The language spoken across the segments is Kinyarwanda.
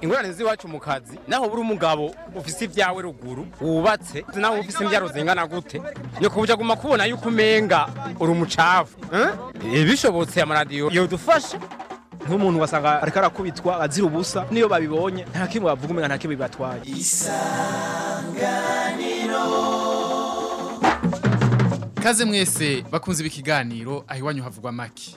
ingorane z'iwacu mu kazi naho buri umugabo ufise ibyawe ruguru wubatse naho ufise imbyaro zingana gute ni kubuja guma kubona yuko umenga uri umucafu eh? bishobotse amaradiyo yodufasha nk'umuntu wasanga ariko arakubitwa azira ubusa niyo babibonye nta kimwe bavuga umenga nta kimwe bibatwaye Kaze mwese bakunze ibi kiganiro aho iwanyu havugwa maki.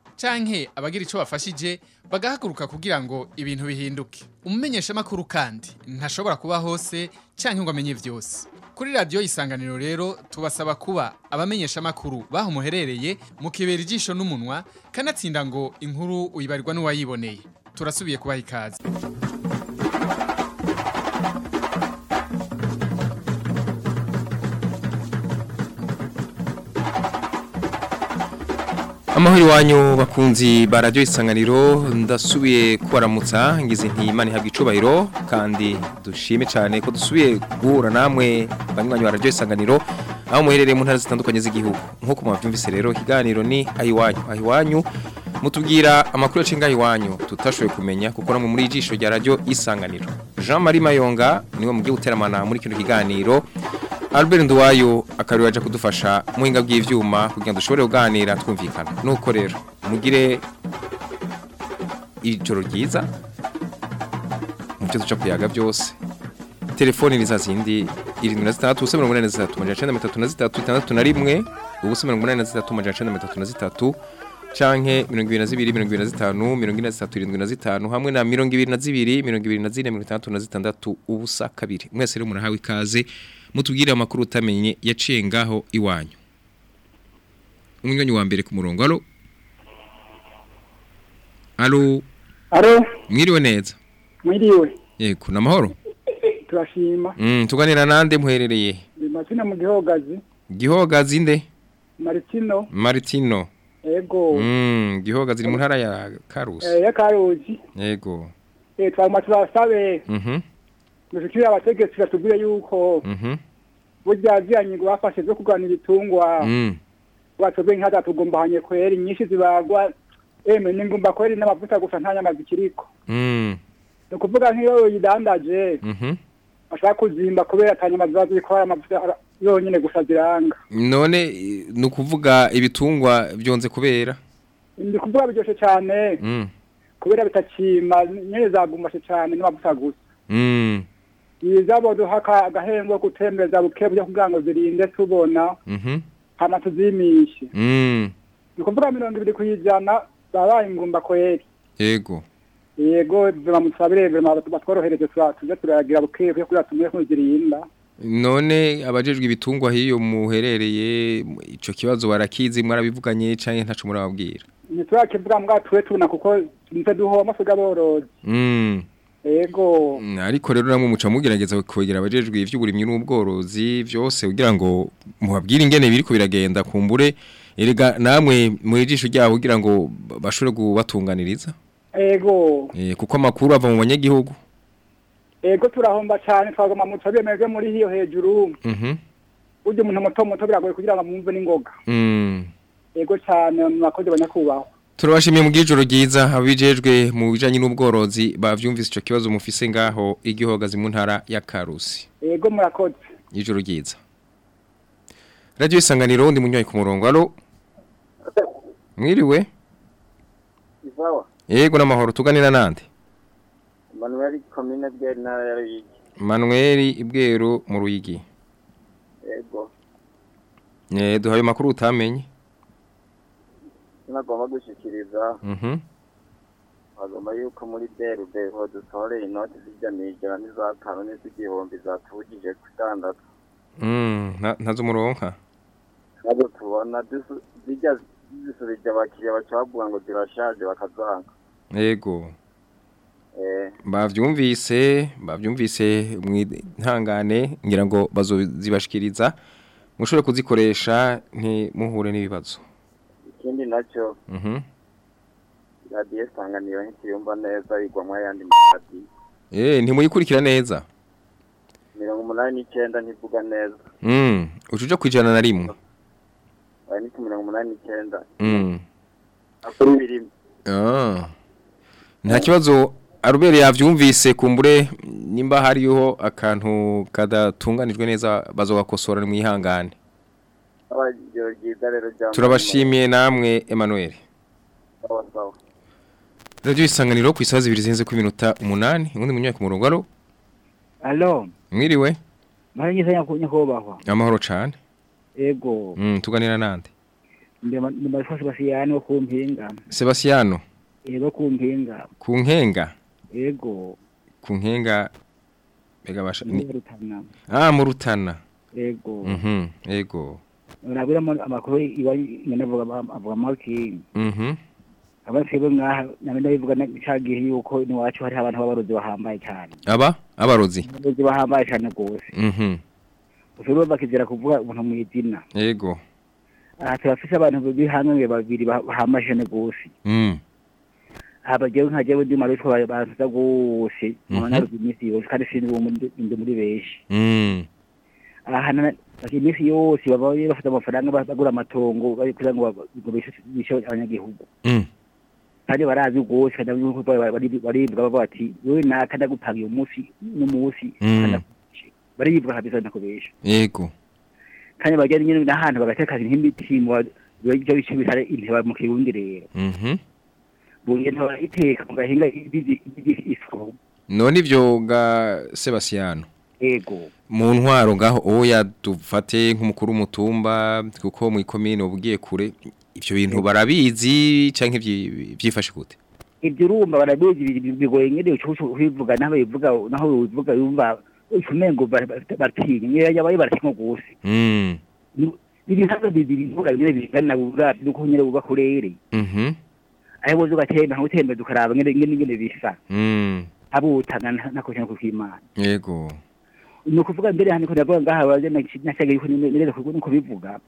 canke abagira ico bafashije bagahaguruka kugira ngo ibintu bihinduke. Umumenyesha makuru kandi ntashobora kuba hose canke ngo amenye vyose kuri radio isanganiro rero tubasaba kuba abamenyesha makuru baho muherereye mukibera ijisho n'umunwa kanatsinda ngo inkuru uyibarirwa n'uwayiboneye. Turasubiye kubaha ikaze. Amahoro iwanyu bakunzi ba radiyo isanganiro ndasubiye kubaramutsa ngize nti imana ihabwa icubahiro kandi dushime cyane ko dusubiye guhura namwe banywanyi ba radiyo isanganiro aho muherereye mu ntara zitandukanye z'igihugu. Nk'uko mwabyumvise rero ikiganiro ni ayiwanyu. Ayiwanyu mutubwira amakuru yaciye ngaho iwanyu tutashoboye kumenya kuko namwe muri ijisho rya radiyo isanganiro. Jean marie mayonga ni we mugiye guteramana muri kino kiganiro. Albert Nduwayo akari waje kudufasha muhinga bw'ivyuma kugira ngo dushobore kuganira twumvikana. Nuko rero mugire ijoro ryiza mu cyo duca kuyaga byose. Telefoni ni za zindi irindwi na zitandatu ubusa mirongo inani na zitatu amajana icenda na mirongo itatu na zitatu itandatu na rimwe ubusa mirongo inani na zitatu amajana icenda na mirongo itatu na zitatu canke mirongo ibiri na zibiri mirongo ibiri na zitanu mirongo ine na zitatu irindwi na zitanu hamwe na mirongo ibiri na zibiri mirongo ibiri na zine mirongo itandatu na zitandatu ubusa kabiri. Mwese rero murahawe ikaze. Mutubwire amakuru utamenye yaciye ngaho iwanyu. Umunywanyi wa mbere ku murongo alo? Alo? Aro, mwiriwe neza? Mwiriwe, yego namahoro turashima. mm, tuganira nande muherereye? Ndi Martino mu gihogazi, gihogazi nde? Martino, Martino. Ego, mm, gihogazi iri mu ntara ya Karusi. Eh, ya Karuzi. yego. Eh, twaguma turasabe, dushikire abategetsi batubwire yuko mhm burya ziriya ngingo bafashe zo kurwanya ibitungwa, mm. batubwiye inka zatugumbahanye kweri, nyinshi zibagwa, eme n'ingumba kweri n'amavuta gusa nta nyama zikiriko. mm. Ni ukuvuga nk'iyo uyidandaje, mhm bashaka kuzimba kubera ata nyama ziba ziriko hari amavuta yonyene gusa ziranga. none ni ukuvuga ibitungwa byonze kubera Ndi kuvuga biryoshe cane, mm. kubera bitakima, nyene zagumbashe cane n'amavuta gusa. Yiza boduha agahembo gutembereza buke byo kugira ngo zirinde tubona mhm. hama tuzimishe mm. ni ukuvuga mirongo ibiri kuyijana babaye ingumba kweri. Yego. Yego bamusabire batworohereze tura- tuje turagira buke byo kugira tumwe kuzirinda. None abajejwe ibitungwa hiyo muherereye ico kibazo barakizi mwarabivuganye canke ntaco murababwira? Ntiturakivuga mbwa tuwe tubona kuko nitwe duhoma fuga borozi mm. Yego. Mm, ariko rero namwe muca mugerageza kwegera abajejwe ivy'uburimyi n'ubworozi vyose kugira ngo muhabwire ingene biriko biragenda kumbure. Erega namwe mu ijisho ryabo kugira ngo ba- bashobore kubatunganiriza? Yego. Eh, kuko amakuru ava mu banyagihugu. Yego turahomba cane twagoma muco bemeze muri hiyo hejuru. Mhm. Burya umuntu muto muto biragoye kugira ngo mwumve n'ingoga. Mm. yego cane mwakoze banyakubahwa turabashimiye mu bw'ijoro ryiza abijejwe mu bijanye n'ubworozi bavyumvise ico kibazo mufise ngaho igihogazi mu ntara ya Karusi. Yego murakoze. Ijoro ryiza. Radio isanganiro ndi munywayi ku murongo. Alo? Mwiriwe? Isawa, yego n'amahoro. Tuganira nande? Manuel komine bwari ntara ya Ruyigi. Manuel Ibwero mu Ruyigi. Yego, duhaye makuru utamenye. Nagomba gushikiriza mhm. Bagomba yuko muri ho dutoreye inoti zijya n'ijana n'izatanu n'iz'igihumbi zatubujije kudandaza. mm nta- ntazo muronka? Ntabwo tubona zijya zisubije abakiriya baca bavuga ngo zirashaje bakazanga. yego. Eh. Bavyumvise bavyumvise mwihangane ngira ngo bazozibashikiriza. Mushobore kuzikoresha ntimuhure n'ibibazo. Ikindi na cyo mhm. radiyo isanganiro ntituyumva neza igwamwo ayandi maradiyo. Eh ntimuyikurikira neza. Mirongo umunani n'icyenda ntivuga neza. Mm. Ucuja kwijana na rimwe. Bari ni ku mirongo umunani n'icyenda? Mm. Akora ibirimo ah. Nta kibazo. Arubere yavyumvise kumbure nimba hariho akantu kadatunganijwe neza bazogakosora mwihangane abajyo ryiza rero turabashimiye namwe Emmanuel. Radio isanganiro ku isaha zibiri zenze ku minota umunani. Ubundi munyaka ku murongo aro alo. Mwiriwe mpari ngize nyakubahwa. Amahoro cane. Ego. Mm tuganira nande? Ndimazwa sebasiyani wo ku mpinga Sebastiano. Ego ku mpinga ku nkenga? Ego. Ku nkenga bega basha ah mu rutana. Ego. Mhm ego nabwira amakuru iwa nyene avuga avuga maki mhm abasibe mwaha namenye bivuga cagihe yuko ni wacu hari abantu b'abarozi bahambaye cyane aba? Abarozi? Abarozi bahambaye cyane gose mhm usuru bakizera kuvuga umuntu mu izina. Ego aha turafise abantu bihanwe babiri bah- bahambaye cyane gose mm. Aba jewe nka jewe ndi marutwa banza gose mwana ruzi imisi yose kandi sindi ndi muri benshi. Mm na imisi yose baba bafite amafaranga bagura amatongo kugira ngo bishe abanyagihugu mm kandi barazi rwose baribwa bavuga bati wewe naka ndagupanga uyu munsi n'umunsi Mm. ndakwishe." baribwa kabisa ndakubesha ego kandi bagenda nyine n'ahantu bagateka nk'imitimbo ibyo bice bitare inteba mu kirundi rero mhm buriye ntibarayiteka mu gahinga ibizi ibizi ifu none ivyo ga Sebastiano ego mu ntwaro ngaho oya dufate nk'umukuru w'umutumba kuko mu ikomine ubugiye kure ivyo bintu barabizi canke vyi- vyifashe gute? Ibyo urumva barabizi bi- bigoye nyine ubivuga naho bivuga naho bivuga yumva ucumengo batinya niyo yabaye gose mm ibihaza bivuga nyine bingana bura nuko nyine buba kurere mhm aho bozo gatemba aho utemba dukaraba nyine nyine bisa. Mm abutana nako cyane kukimana ego ni ukuvuga mbere hano ko ndavuga ngaha baje nashaka yuko nyine nuko bivuga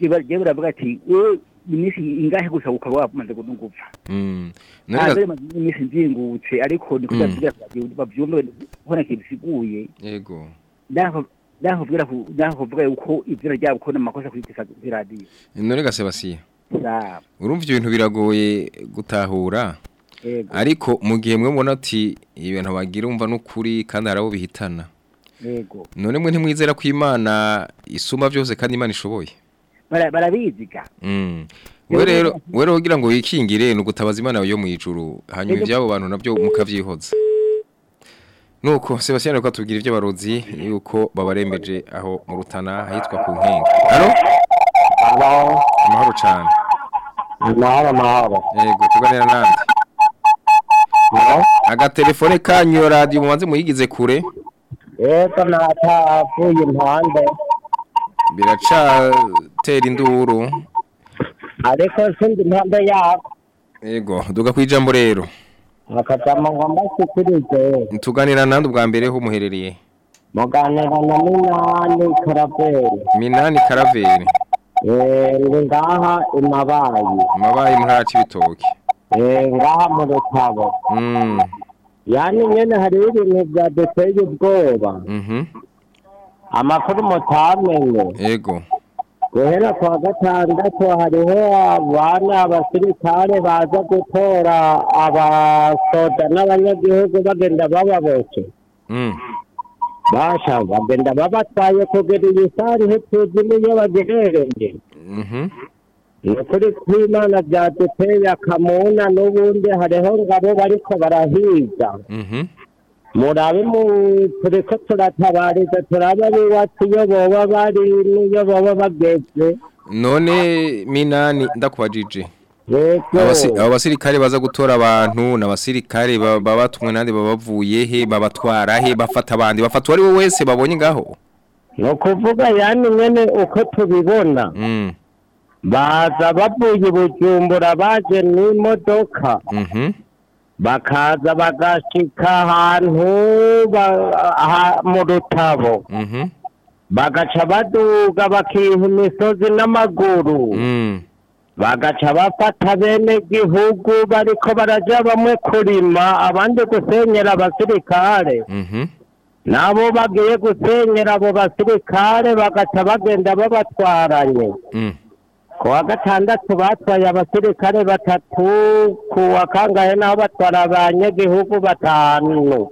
je baravuga ati we iminsi ingahe gusa ukaba wamaze gupfa mm. Ntabwo none ari iminsi nzingutse ariko ni kugira Mm. kugira ngo babyumve ubona ikintu bisiguye ego ndaho ndaho kuvuga ndaho kuvuga yuko izina ryabo ko namakosa kuri kuri radio. None ga sawa. Urumva ibintu biragoye gutahura? yego ariko mu gihe mwe mubona ati ibintu bagira umva n'ukuri kandi harabo bihitana. Yego. None mwe ntimwizera ko imana isuma byose kandi imana ishoboye? Bara- barabiziga. Mm. we rero kugira ngo wikingire ni ugutabaza imana yo mu ijuru hanyuma iby'abo bantu na byo mukavyihoza nuko Sebastian ko atubwira iby'abarozi yuko babarembeje aho mu rutana ahitwa ku nkenga halo? Halo, amahoro cyane mahoro mahoro. yego tuganira nande Halo, agatelefone kanyu iyo radio mubanze muyigize kure. Yego natavuye impande, biracatera induru. Ariko sindi impande yako. yego duga kwijambo rero. Akajambo ngomba sikirize, tuganira nande ubwa mbere ho muherereye muganira na Minani Karaveri. minani karaveri. Eh, ndi ngaha imabayi. mabaye muhara c'ibitoki Eh, ngaha mu rutabo. mm. Yani nyene hariho ibintu vyaduteye ubwoba. mhm Amakuru mutamenye. yego. Guhera kwa gatandatu hariho abana abasirikare baza gutora abasoda n'abanyagihugu bagenda bababoke mm. Basha bagenda babatwaye kugera iyi sari ntituzi n'iyo bagerereye. Mhm ni ukuri kw'imana byaduteye akamuna n'ubundi hariho ngabo bariko barahiga. Mhm. Murabe mu turiko turatabariza turabe biwacu iyo boba bari n'iyo boba bageze. None minani ndakubajije. Abo basirikare baza gutora abantu n'abasirikare ba- baba batumwe nande baba bavuye he babatwara he bafata abandi bafata uwari we wese babonye ngaho? Ni ukuvuga yani nyene uko tubibona. Mm. Baza bavuye i bujumbura baje n'imodoka mhm bakaza bagashika ahantu mu rutabo Mhm. bagaca baduga bakiha imisozi n'amaguru Mm. bagaca bafata bene gihugu bariko baraja bamwe kurima abandi gusenyera abasirikare Mhm. nabo bagiye gusenyera abo basirikare bagaca bagenda babatwaranye Mm. Ku wa gatandatu batwaye abasirikare batatu ku wa kangahe naho batwara abanyagihugu batanu.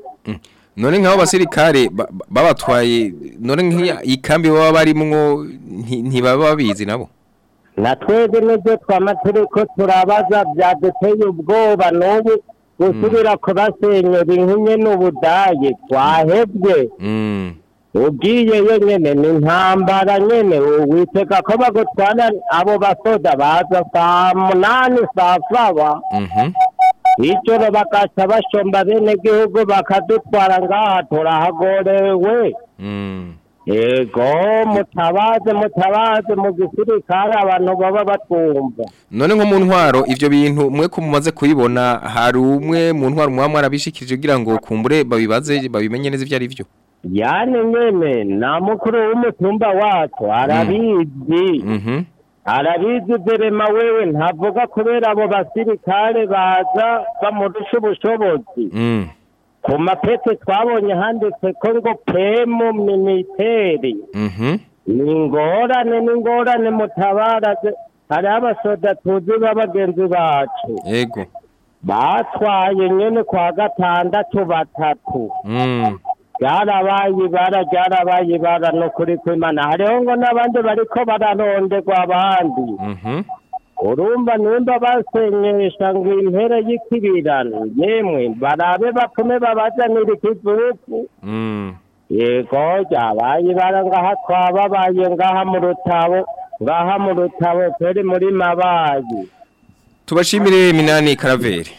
None nk'abo basirikare ba- ba- babatwaye none nk'iya ikambi baba barimwo nti- ntibaba babizi nabo. Na twebwe ni byo twama turiko turabaza byaduteye ubwoba. N'ubu gusubira kubasenyera inkunye n'ubudaye twahebwe. Ugiyeyo nyene ni intambara nyene. Witega ko bagutwara abo basoda baza saa munani saa saba Mhm. ijoro bagaca bashomba bene gihugu bakadutwara ngaha turahagorewe. Mm. ego mutabaze mutabaze mu gisirikare abantu baba batumva. None nko mu ntwaro ivyo bintu mwe ko mumaze kubibona hari umwe mu ntwaro muba mwarabishikirije kugira ngo kumbure babibaze babimenye neza ivyo ari vyo yani nyene na mukuru w'umutumba wacu. Arabizi. Mhm. arabizi verema wewe ntavuga kubera abo basirikare baza bamurusha ubushobozi. Mm. ku mapete twabonye handitse ko ngo pemu miniteri Mhm. ni ingorane ni ingorane mutabaraze hariho abasoda tuzi b'abagenzi bacu. Batwaye nyene kwa gatandatu batatu. Ryarabaye ibara ryarabaye ibara no kuri kwimana hariho ngo n'abandi bariko bararonderwa abandi Mhm. urumva nimba basenyesha ngo impera y'ikibirano yemwe barabe bapfume babazanira ikizuku Mm. yego ryabaye ibara ngaha twababaye ngaha mu rutabo ngaha mu rutabo turi muri mabayi Tubashimire Minani Karaveri.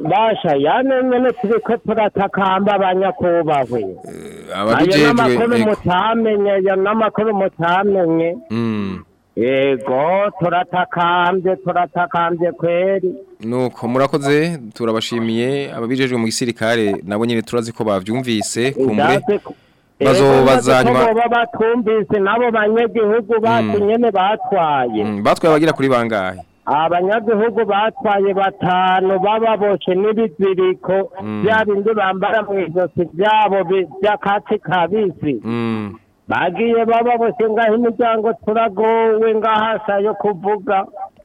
Basha yane nyene turiko turatakamba abanyakubahwe ayo Ababijejwe n'amakuru ego. mutamenye ayo n'amakuru mutamenye. Mm. yego turatakambye turatakambye kweri. Nuko murakoze turabashimiye ababijejwe mu gisirikare nabo nyene turazi ko bavyumvise kumbure Ndazi ko- bazobaza Ego, ndazi ko nyuma- boba batumvise nabo banyagihugu bacu nyene batwaye. Mm, batwaye abagira kuri bangahe? Abanyagihugu batwaye batanu bababoshe n'ibiziriko Mm. bya bindi bambara mu izosi byabo by'akatsi kabisi Mm. bagiye bababoshe ngaho imiryango turagowe ngahasa yo kuvuga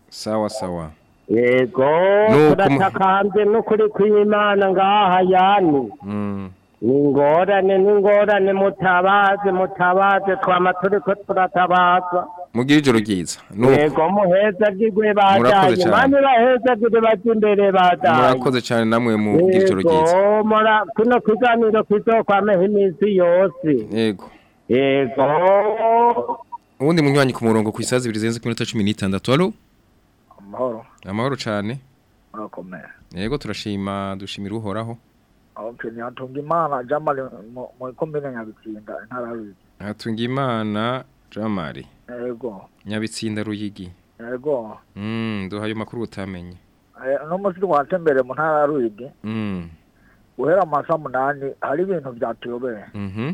Sawa sawa. yego Nuko mu- turatakambye n'ukuri kw'imana ngaha yani Mm. Ni ingorane ni ingorane mutabaze mutabaze twama turiko turatabaza Mugira ijoro ryiza. Yego muheza bajanye cane. mani baheza gigwe baje imbere bajanye murakoze cyane namwe mugira ijoro ryiza. kuno kiganiro kizokwameho iminsi yose Yego. yego Ubundi munywanyi ku murongo ku isazi ibiri zirenze ku minota 16. Allo? amahoro Amahoro cyane. murakomeye Yego turashima dushimira uhoraho. Okay nyatunga imana jamali mu komine nyabitsinda intara y'Uruyigi Hatungimana Jamari. yego Nyabitsinda Ruyigi. yego Mm, duhaye makuru utamenye. Eh, uno munsi twatembere mu ntara y'Uruyigi Mm. guhera amasa munani hari ibintu byatuyobeye Mhm.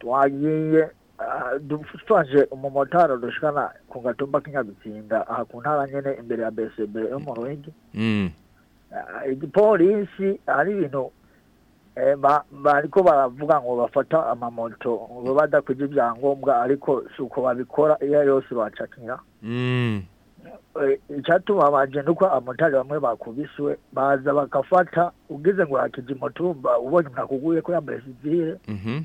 twagiye ah, dufashe umumotari dushikana ku gatumba k'inyabitsinda aha ku ntara nyene imbere ya BCB yo mu Ruyigi Mm. Ah, igipolisi hari ibintu eh, bariko baravuga ngo bafata amamoto ngo badakwije ibyangombwa ariko si uko babikora iyo yose bacakira Mm. Eh, icyatubabaje nuko abamotari bamwe bakubiswe baza bagafata ugize ngo hakije umutumba ubonye umuntu akuguye ko yambaye sivile Mhm.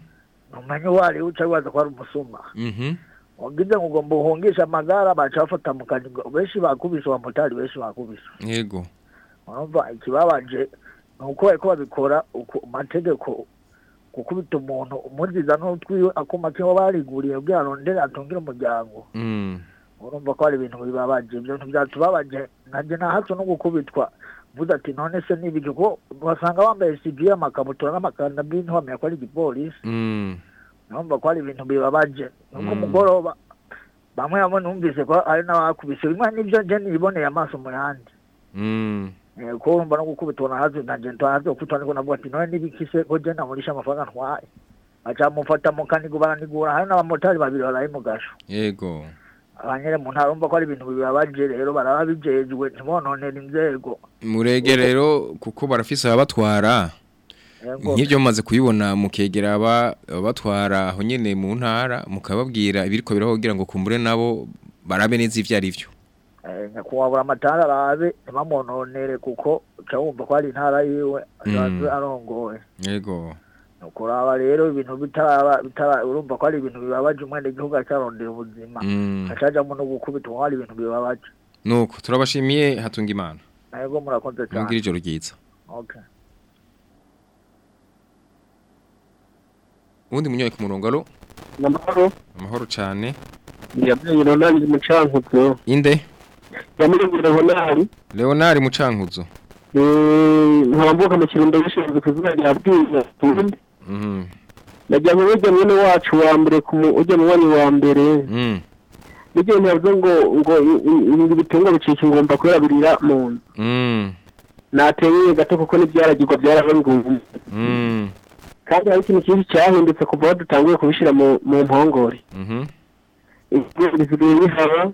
numenye uwo ari we uca wibaza ko ari umusuma Mhm. ugize ngo ugomba uhungisha amagara baca bafata mu kanigo benshi bakubiswe abamotari benshi bakubiswe Yego. urumva ikibabaje ni uko bariko babikora amategeko gukubita umuntu umuziza n'utwiwe akuma kiba bariguriye kugira arondere atungire umuryango Mm. urumva ko hari ibintu bibabaje ibyo bintu byatubabaje nanjye nta hato no gukubitwa mvuze ati none se n'ibiki kuko basanga bambaye sivile amakabutura n'amakanabi ntiwamenya ko ari igipolisi Mm. urumva ko hari ibintu bibabaje nuko Mm. umugoroba bamwe bamwe numvise ko hari n'abakubise bimwe n'ibyo je niboneye amaso mu yandi Eh, ko urumva no gukubitwa nahazi nanje ntahazi okutwa niko navuga ati none nibikise ko je namurisha amafaranga ntwaye aca mufata mukanigo baranigura hari n'abamotari babiri baraye mu gasho yego abanyere mu ntara urumva ko ari ibintu bibabaje rero baraba bijejwe ntibononera inzego murege rero kuko barafise ababatwara nk'ibyo mumaze kubibona mukegera aba abatwara aho nyene mu ntara mukababwira ibiriko biraho kugira ngo kumbure nabo barabe neza ivyo ari Eh, nyakubahwa amatara arabe ntibamononere kuko uca wumva ko ari intara yiwe asanzwe arongoye yego nukuraba rero ibintu bitaraba bitara urumva ko ari ibintu bibabaje umwene igihugu acarondera ubuzima Mm. acajamo no gukubita uwo ari ibintu bibabaje nuko turabashimiye hatunga imana ntabwo murakoze cyane ijoro ryiza okay ubundi munyoye ku murongo aro namahoro amahoro cane yabwiye ronald mucankuzo inde yamurengera ronald leonard. Mucankuzo nkaba mvuka mu kirundo gishinzwe ku izina rya bwiza tundi? Mhm. najyanye n'ujya mwene wacu wa mbere mu- ujya mu wanyu wa mbere. Mm. n'igihe ntiyavuze ngo ngo i- i- ibi bitungwa bicika ingomba kubera birira mu nzu Mm. nateye gato kuko n'ibyaragirwa byarabangumye Mm. kandi hari ikintu cyinshi cyahindutse kuva aho dutanguye kubishyira mu mu mpongore. Ibigori bisigaye bihaba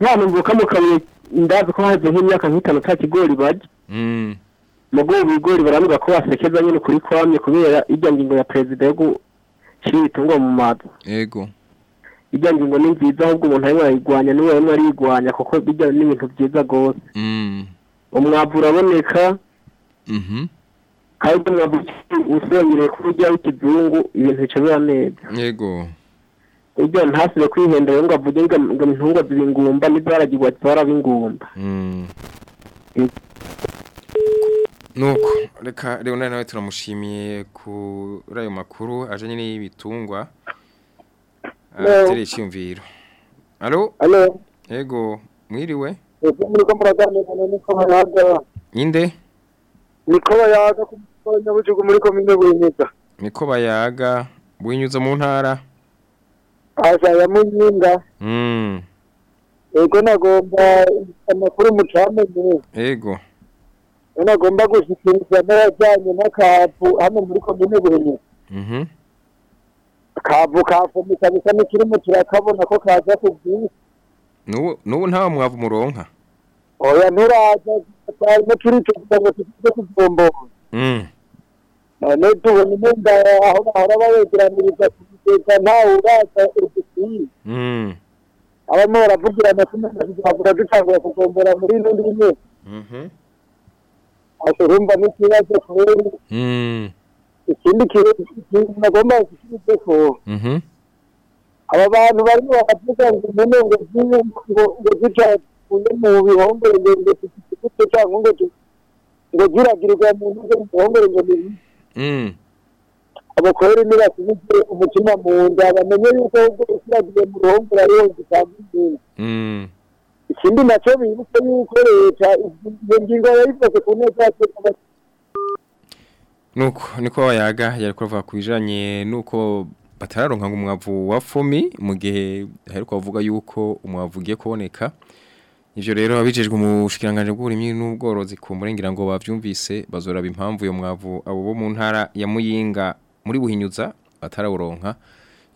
Mhm. ngo mvuka mu kabuye ndazi ko haje nk'imyaka nk'itanu ata kigori barya Mm. mugo ibigori baravuga ko basekeza nyine kuri kwamye kubera irya ngingo ya perezida yo gushyira ibitungwa mu mazu Yego. irya ngingo ni nziza ahubwo umuntu arimo arayigwanya niwe arimo ariyigwanya kuko bijya n'ibintu byiza rwose Mm. umwavu uraboneka Mhm. kandi umwavu usongere kuri ujya w'ikizungu ibintu bica biba neza Yego. Ujya ntasire kwihenda ngo avuge ngo ngo intungwa ziba ingumba n'izaragirwa zizaraba ingumba Mm. Nuko reka Leonard nawe turamushimiye kuri ayo makuru ajanye n'ibitungwa. Hello. Atere icyumviro. Allo? Yego, mwiriwe? ese muriko muraganira niko bayaga Inde? niko bayaga ku nyabujugu muri komine buhinyuza Niko bayaga buhinyuza mu ntara. Aja ya munyinga Mm. ego nagomba amakuru mucamenye Yego. nagomba gushikiriza n'abajyanye n'akavu hano muri komine buhinyuza Mhm. akavu kafumika bisa n'ikirimo turakabona ko kaza ku bwinshi Nubu nta mwavu muronka. oya nturaza tarimo turicuza ngo tugize kuvombora Mm. none tubona imyenda aho bahora bayegeraniriza kugeza uraza udukwiye Mm. abamo baravugirana kumenya tuzavuga dutanguye kuvombora muri Mhm. ase urumva n'ikibazo kubera Mm. ikindi kintu nagomba gusubize ko Mhm. aba bantu barimo baravuga ngo impene ngo zibe ngo ngo zicakuye mu bihongore ngo ngo zifite cyangwa ngo ngo ziragirirwa mu bihongore ngo ni. Mm. Abakorera nibasubize umutima mu nda bamenye yuko ahubwo ziragiye mu ruhongore ariho zitanga imbere Mm. ikindi na cyo bibuke yuko leta iyo ngingo yayifashe ku neza y'abaturage Nuko niko bayaga yari kuvuga ku bijanye nuko batararonka ngo umwavu wa fomi mu gihe haheruka bavuga yuko umwavu ugiye kuboneka. Ivyo rero abijejwe mu bushikiranganje bw'uburimyi n'ubworozi ku murengera ngo bavyumvise bazoraba impamvu yo mwavu abo bo mu ntara ya Muyinga muri buhinyuza batarawuronka.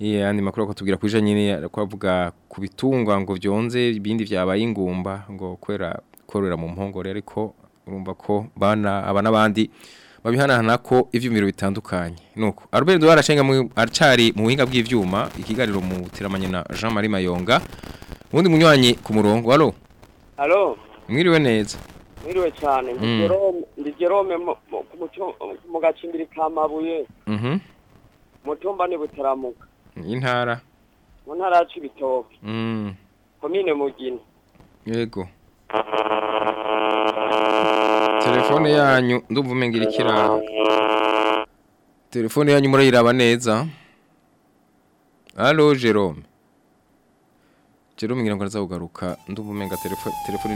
Yandi makuru akatubwira ku bijanye ne kwavuga ku bitungwa ngo vyonze ibindi vyabaye ingumba ngo kwera korera mu mpongore ariko urumva ko bana aba nabandi babihanahana ko ivyumiro bitandukanye nuko Albert Duara arashenga mu arcari mu buhinga bw'ivyuma ikiganiro mu tiramanye na Jean Marie Mayonga ubundi munywanyi ku murongo allo Halo, mwiriwe neza mwiriwe cyane. Mm. Jerome, ndi Jerome mu- gacimbiri ka Mabuye, mhm. Mutumba ni Butaramuka, intara. Mu ntara ya Cibitoke, mm. Komine Mugina. yego. Telefone yanyu ndumva umengira ikiraho telefone yanyu murayiraba neza. Allo Jerome. Jerome ngira ngo arazagugaruka ndumva umenga telefone telefone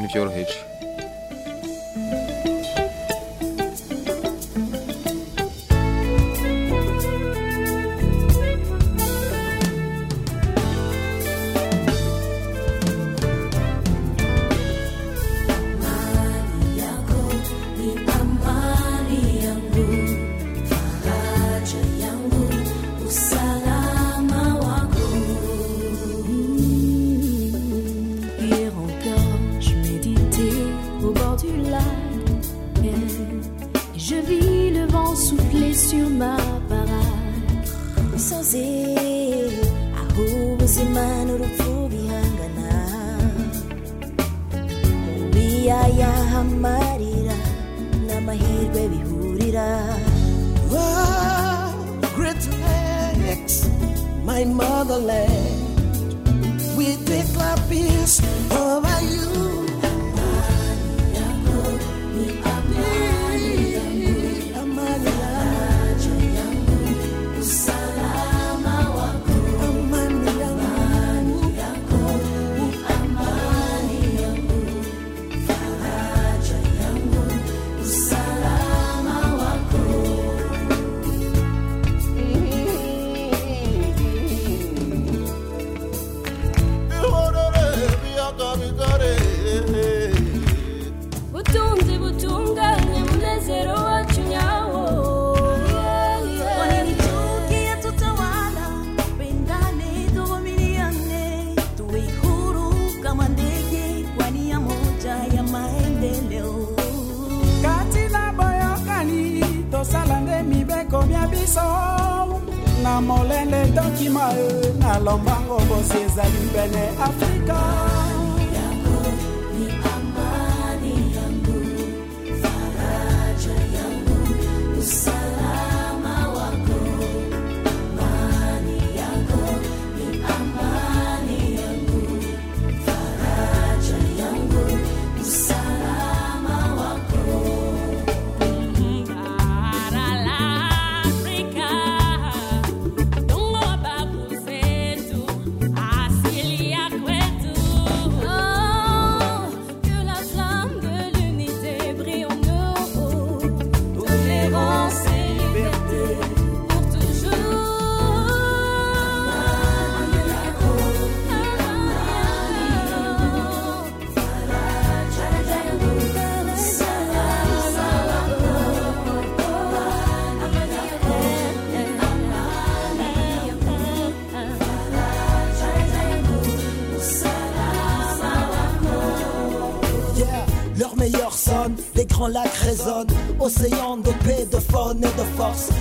na molende ndokima e na lombango bosi ezali pene afrika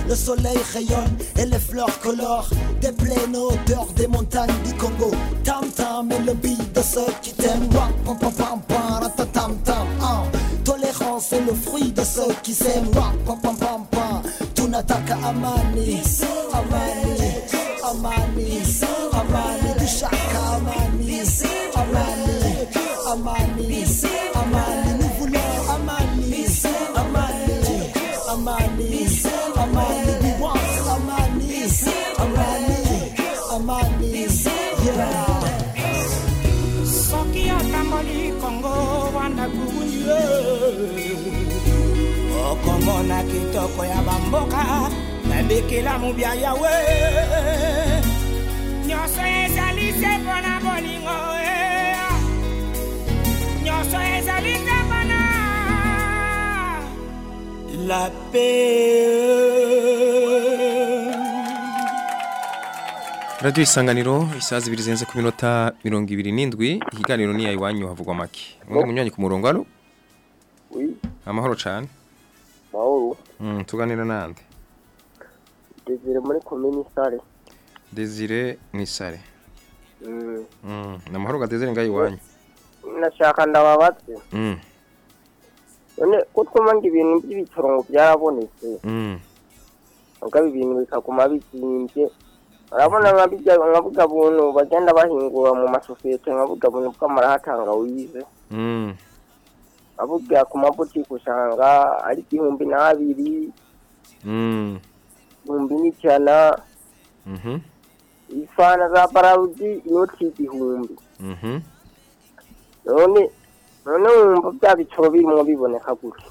Le soleil rayonne et les fleurs colorent des plaines hauteurs des montagnes du Congo. Tam tam et le beat de ceux qui t'aiment. Rock, pam pam pam pam, ratatam tam. ah. Tolérance est le fruit de ceux qui s'aiment. Rock, pam pam pam pam. Tunataka amani, amani, kitoko ya bamboka nabekela mobia yawe. Nyonso ezali se mpona bolingo eh. nyonso ezali te mpona. La paix. Radiyo isanganiro isaha zibiri zirenze ku minota mirongo ibiri n'indwi ikiganiro ni iwanyu havugwa make umwe munywanyi ku murongo alo Oui, amahoro cyane mahoro. Mm, tuganira nande Desire muri komini sare. desire nisare Mm. Mm, ni amahoro ga desire ngaho iwanyu Nashaka ndababaze. Mm, None ko twumva ngo ibintu by'ibitoro ngo byarabonetse. Mugabo ibintu bikaguma bizimbye. Urabona nka buga buntu bagenda bahingura mu masosiyete nka buga buntu bw'amarahatanga wize. Avuga ku mabutike usanga ari igihumbi n'abiri, mm, igihumbi n'ijana, mhm, ifana za barawuzi inoti y'igihumbi. mhm. None none wumva bya bitoro birimo biboneka gutya.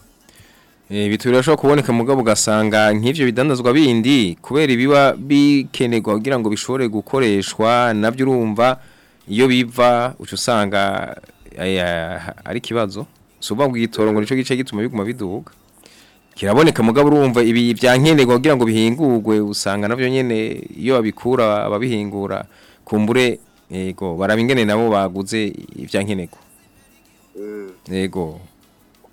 Eh, bitu birashobora kuboneka mugabo ugasanga nk'ivyo bidandazwa bindi kubera ibiba bikenerwa kugira ngo bishobore gukoreshwa na byo urumva iyo biva uca usanga ari ikibazo suba bwitoro ngo nico gice gituma biguma biduga. Kiraboneka mugabo urumva ibi byankenerwa kugira ngo bihingurwe usanga navyo nyene iyo babikura ababihingura kumbure yego barabingene nabo baguze ivyankenerwa. Yego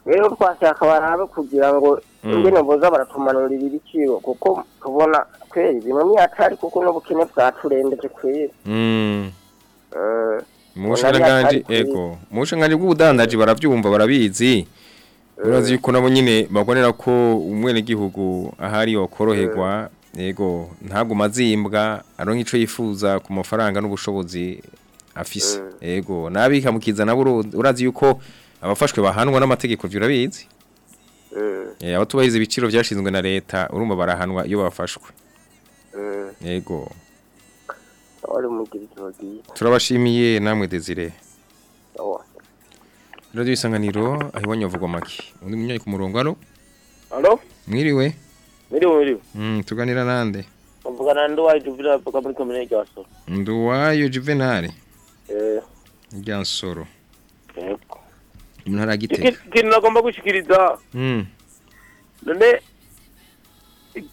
rero twashaka barabe kugira ngo Mm. ingene boza baratumanurira ibiciro kuko tubona kweri bimwe myatari kuko n'ubukene bwaturembeje kweri. Mm. Eh, mu bushikiranganji ego mu bushikiranganji bw'ubudandaji baravyumva barabizi. Urazi yuko nabo nyine babonera ko umwene gihugu ahari yokoroherwa ego ntabwo mazimbwa aronka ico yifuza ku mafaranga n'ubushobozi afise. Ego nabika mukiza nabo urazi yuko abafashwe bahanwa n'amategeko vyo urabizi? Eh, eh abo tubahiriza ibiciro vyashinzwe na leta urumva barahanwa iyo bafashwe. Eh, ego wari mugira ijoro ryiza turabashimiye namwe Desire. Sawa Radio isanganiro aho ibonye avugwa make undi munyayi ku murongo alo? Alo? mwiriwe? Miriwe miriwe. mm tuganira nande? Mvugana ndo waje uvira paka muri komine ya Gasoro. nduwayo Juvenal Eh, rya nsoro yego. umuntu aragitega Iki- Ikintu nagomba gushikiriza. Mm. None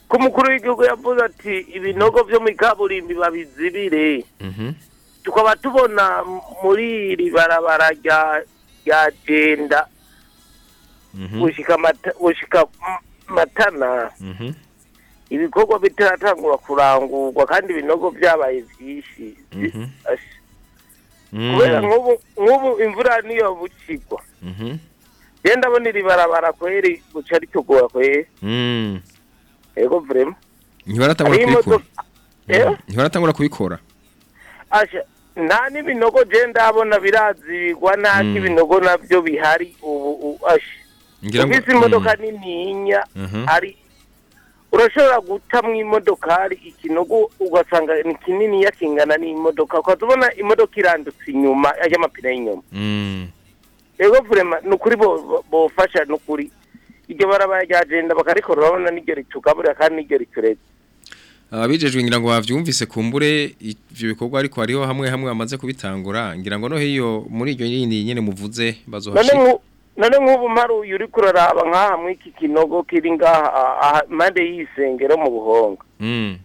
ko umukuru w'igihugu yavuze ati ibinogo vyo mu kaburimbi babizibire. Mhm. Tukaba tubona muri iri barabara rya jenda. Mhm. M- matana. Mhm. Ibikorwa bitaratangura kurangurwa kandi ibinogo vyabaye vyinshi mhm. Ash- kubera Mm. nk'ubu imvura niyo bucigwa. Mhm. Je ndabona iri barabara kweri guca ritugora kweri. Ego vrema ntibaratangura kubikora Eh? ntibaratangura kubikora nta n'ibinogo je ndabona birazibigwa nta Mm. n'ibinogo navyo bihari ubu u- asha. Ngira ngo ufise imodoka nininya Mhm. ari urashobora guta mu imodokari ikinogo ugasanga ni kininiya kingana n'imodoka. Ukaza ubona imodoka irandutse inyuma y'amapine y'inyuma. Mm ego vrema ni ukuri bo- bo- bofasha ni ukuri iryo barabara rya jenda bakarikora urabona n'iryo ritugaburira kandi n'iryo rituretse. Abijejwe ngira ngo bavyumvise kumbure ivyo bikorwa ariko hariho hamwe hamwe bamaze kubitangura. Ngira ngo no hiyo muri iryo yindi nyene muvuze bazohashika none nk'ubu mparuye uri kuraraba nk'aha muri iki kinogo kiri ngaha ah, ah, impande y'isengero mu buhonga. Mm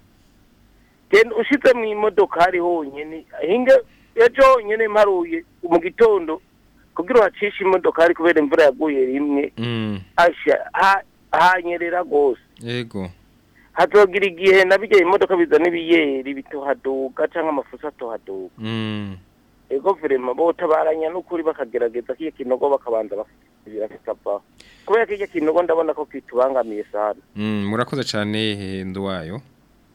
genda ushitse mu imodoka hari honyene hinge ejo honyene mparuye mu gitondo kugira uhacishe imodoka hari kubera imvura yaguye rimwe mm. hanyerera rwose. Ego hazogira igihe nabijya imodoka bizana ibiyeri bitohaduga canke amafuso atohaduga mm. Ego vrema botabaranya n'ukuri bakagerageza kiyo kinogo bakabanza bakira kikavaho kubera kirya kinogo ndabona ko kitubangamiye mm murakoze cyane eh, nduwayo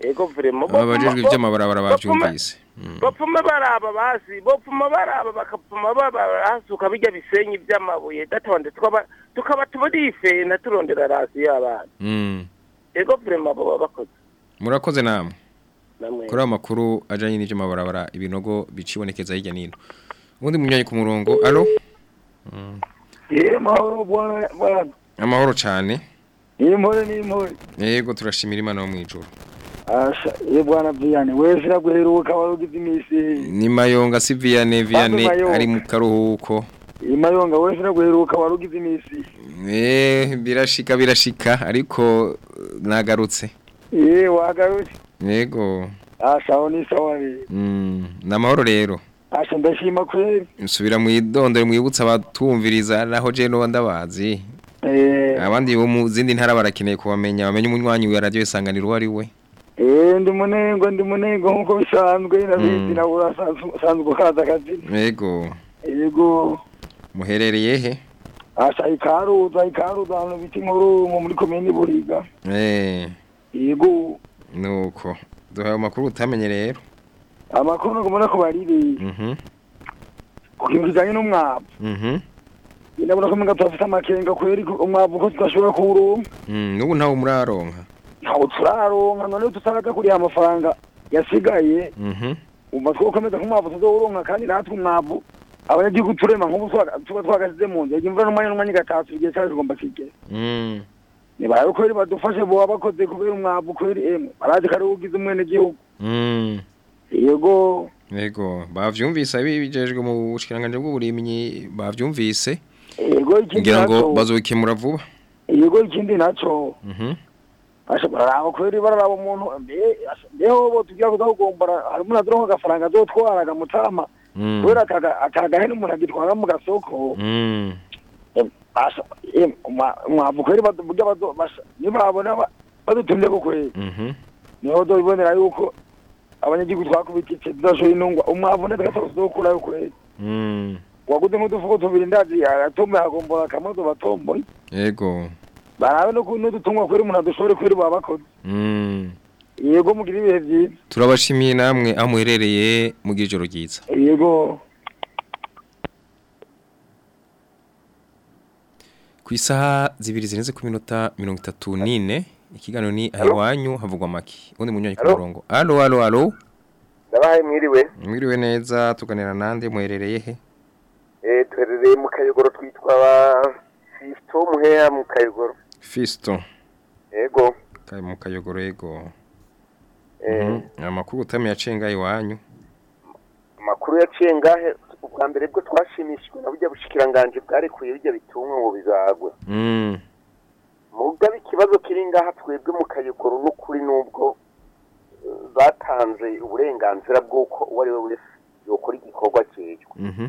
ego vrema abajejwe ivy'amabarabara bavyumvise bapfuma baraba basi bopfuma baraba bakapfuma babasuka bijya bisenyi vy'amabuye datonde tukaba tukaba tuburifena turondera rasi y'abana mm ego vrema bo bakoze murakoze namwe. Namwe. Kuri ayo makuru ajanye n'ivyo mabarabara ibinogo bicibonekeza hirya nino. Ubundi munyanyi ku murongo alo mm. bwana amahoro cyane impore n'impore yego turashimira imana yo mwijuru asha ye bwana Vianney wese iraguheruka warugize imisi ni mayonga si viane Mayonga. ari mu karuhuko. Imayonga wese iraguheruka warugize imisi eh birashika birashika ariko eh, nagarutse. Ye wagarutse. Yego. Asha aho ni sawa rero mm. namahoro rero. Asha ndashima kweli nsubira mu idondero mwibutsa abatumviriza naho je no ndabazi. Eh. Abandi bo mu zindi ntara barakeneye kubamenya bamenye umunywanyi wa radio isanganiro uwo ari we. Eh ndi munengo ndi munengo nk'uko bisanzwe nabizi Mm. nawe urasanzwe ukaza akazi yego. yego. Muherereye he? Asha ikaruza ikaruza ahantu bita inkuru nko muri komini buriga. Eh. Yego. Nuko. Duhaye amakuru utamenye rero. Amakuru nagomba ko bariri mhm. Ku kintu kijanye n'umwavu. Mhm. Ndabona ko mwenga turafite amakenga ko umwavu ko tudashobora kuwuronka. Mm nubu ntawo muraronka ntawo turaronka none tutaraja kuriha amafaranga yasigaye. Mhm. Umva twokomeza ko umwavu tuzowuronka kandi natwe umwavu abanyagihugu turema nk'ubu tuba twagasize mu nzu. Imvura n'umwanya n'umwanya igatatu igihe cyaje kigomba kigera mm. Nibarabe kweri badufashe boba bakoze kubera umwavu kweri emwe barazi ko ari wo ugize umwene gihugu mm. Yego. Yego. Bavyumvise abijejwe mu bushikiranganje bw'uburimyi bavyumvise. Yego ikindi ngira ngo naco. bazobikemura vuba. Yego ikindi naco. Asha bararaba kweri umuntu mbeho bo tugira kudagombara hari umuntu azironka agafaranga azotwaraga mutama kubera atagahene umuntu agitwara mu gasoko kweri bazo basha nibabona ba- badutumye ko kweri mhm ni ho dobibonera yuko abanyagihugu twakubititse tudashoye intungwa umwavu neza gatozokurayo kweli Mm. waguze nk'udufuko tubiri ndazi agatombe agombora kamwe tubatomboye Ego. Barabe n'udutungwa kweri umuntu adushobore kweri baba bakoze. Mm. yego mugira ibihe byiza. Turabashimiye namwe aho muherereye mu gijoro ryiza. yego. Ku isaha zibiri zirenze ku minota mirongo itatu n'ine ikiganiro ni ahiwanyu havugwa make ubundi munyanya ku murongo. Alo alo alo ndabahaye mwiriwe. Mwiriwe neza tuganira nande muherereye he? Eh tuherereye mu kayogoro twitwa ba Fisto muheya mu kayogoro. Fisto. Yego. Kari mu kayogoro yego. Eh. Mhm. amakuru utamenye acenga iwanyu. Amakuru yaciye ngahe ubwa mbere bwo twashimishijwe na burya bushikiranganje bwarekuye bijya bitumwe ngo bizagwe. Mm. mugabe ikibazo kiri ngaha twebwe mu kayogoro n'ukuri n'ubwo eh, batanze uburenganzira bw'uko uwo ari we wese yokora igikorwa cyejwe Mhm.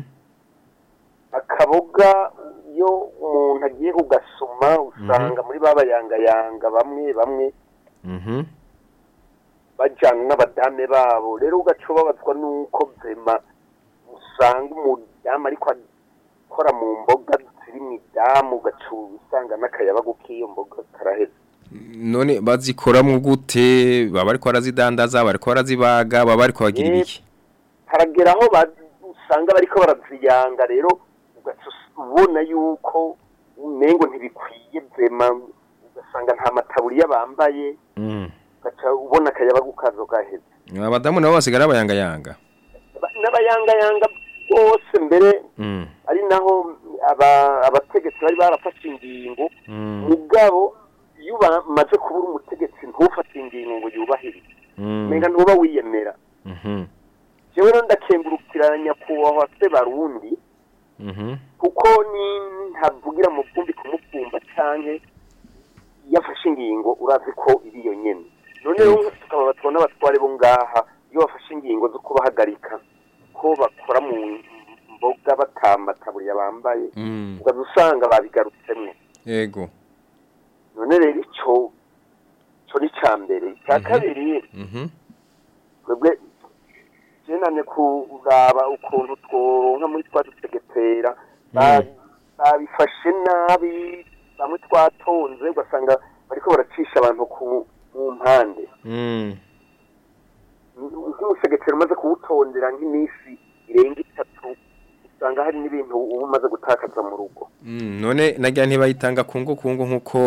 Akaboga iyo umuntu agiye kugasoma usanga muri ba bayangayanga bamwe bamwe Mhm. bajyana n'abadame babo. Rero ugaca ubabazwa n'uko vema usanga umudamu ariko akora mu mboga ziri mu idamu ugaca usanga n'akayabagu k'iyo mboga karaheze. None bazikoramwo gute? Baba ariko barazidandaza bariko barazibaga baba ariko bagira ibiki? haragera aho usanga bariko baraziyanga rero. Ubona yuko umengo ntibikwiye vema ugasanga nta mataburiya bambaye Mm. ugaca ubona akayabagu kazo gaheze abadamu nabo basigara bayangayanga Ba- n'abayangayanga bose mbere Mm. ari naho aba- abategetsi bari barafashe ingingo Mm. mugabo iyo bamaze kubura umutegetsi ntufate ingingo ngo yubahirize umenga ntuba wiyemera rero ndakengurukira nyakubahwa se barundi. Kuko ni ntavugira mu bwumbi kumupfumba canke yafashe ingingo urazi ko iri iyo nyene none rero tukaba batwa n'abatware bo ngaha iyo bafashe ingingo zo kubahagarika ko bakora mu mboga batamataburiya bambaye Mm. ugaza usanga babigarutsemwo Yego. none rero ico ico ni ca mbere icya kabiri Mhm. twebwe jenanye kuraba ukuntu tworonka muri twa dutegetera ba- babifashe nabi bamwe twatonze ugasanga bariko baracisha abantu ku mpande Mm. nk'umusegetera umaze kuwutondera nk'iminsi irenga itatu usanga hari n'ibintu uba umaze gutakaza mu rugo Mm. none nagira ntibayitanga kungo kungo nk'uko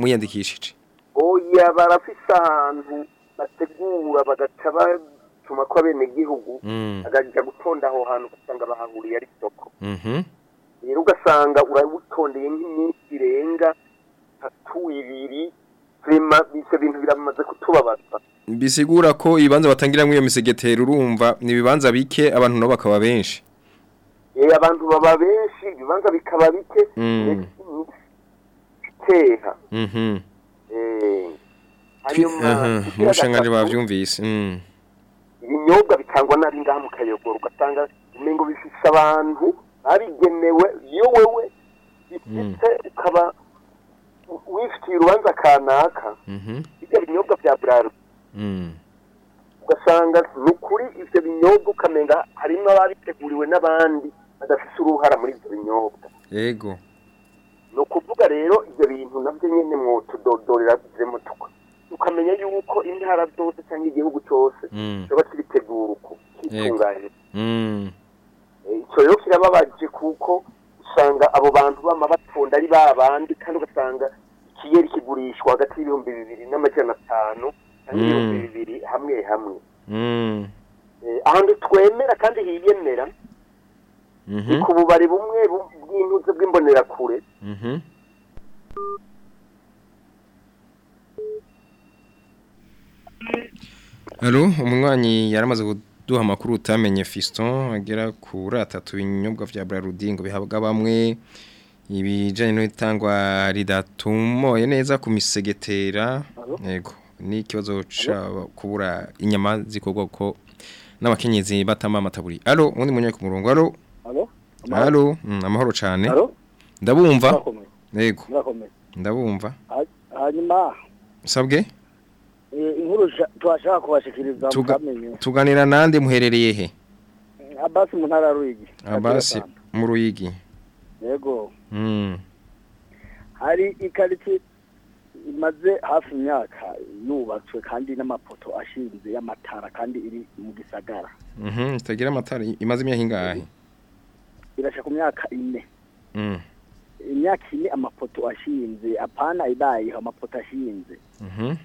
mwiyandikishije oya barafise ahantu bategura bagaca batuma ko abenegihugu Mm. agaja gutonda aho hantu ugasanga bahahuriye ari soko Mhm. rero ugasanga urawutondeye nk'iminsi irenga tatu ibiri ivyo bintu biramaze kutubabaza bisigura ko ibibanza batangiramwo iyo misegetero urumva ni ibibanza bike abantu nabo bakaba benshi Eh, abantu baba benshi ibibanza bikaba bike Mm. bikeha Mhm. Ibinyobwa bitangwa nabi ngaha mu kayogoro ugasanga umengo bifise abantu babigenewe iyo wewe bifite ukaba wifitiye urubanza kanaka Mhm. ibyo binyobwa bya buraro Mm. ugasanga ni ukuri ibyo binyobwa ukamenga harimo ababiteguriwe n'abandi badafite uruhara muri ibyo binyobwa Yego. ni ukuvuga rero ibyo bintu na byo nyine mwotudodorera zemo ukamenya yuko intara zose cyangwa igihugu cyose Mm. kiba kibitegura uko kitunganye Mm. Eh, icyo rero kirababaje kuko usanga abo bantu bama batonda ari ba bandi kandi ugasanga ikiyeri kigurishwa hagati y'ibihumbi bibiri n'amajana atanu cyangwa Mm. ibihumbi bibiri hamwe hamwe. Eh, ahantu twemera kandi hiyemera ni Mhm. ku bubari bumwe bu- bw'intuze bw'imbonerakure Mhm. Alo, umunywanyi yaramaze kuduha amakuru utamenye Fiston agera kuri atatu ibinyobwa vya Brarudi ngo bihabwa bamwe ibijanye n'itangwa ridatumoye neza ku misegetera. Yego ni ikibazo kubura inyama zikorwa ko n'abakenyezi batama amataburi. Alo undi munyaye ku murongo alo Alo? mm, amahoro cane. Alo? ndabumva. Yego. Ndabumva. Ha- hanyuma. Sabwe inkuru sha- twashaka kubashikiriza tuganira nande muherereye he? Abasi mu ntara Ruyigi. Abasi mu ruyigi. Yego. Mm. hari ikariti imaze hafi imyaka yubatswe kandi n'amapoto ashinze y'amatara kandi iri mu gisagara. Mhm, itagira amatara. Imaze imyaka ingahe? Irasha ku myaka ine. Mm. imyaka ine amapoto ashinze. Apana ibayeho amapoto ashinze. Mhm.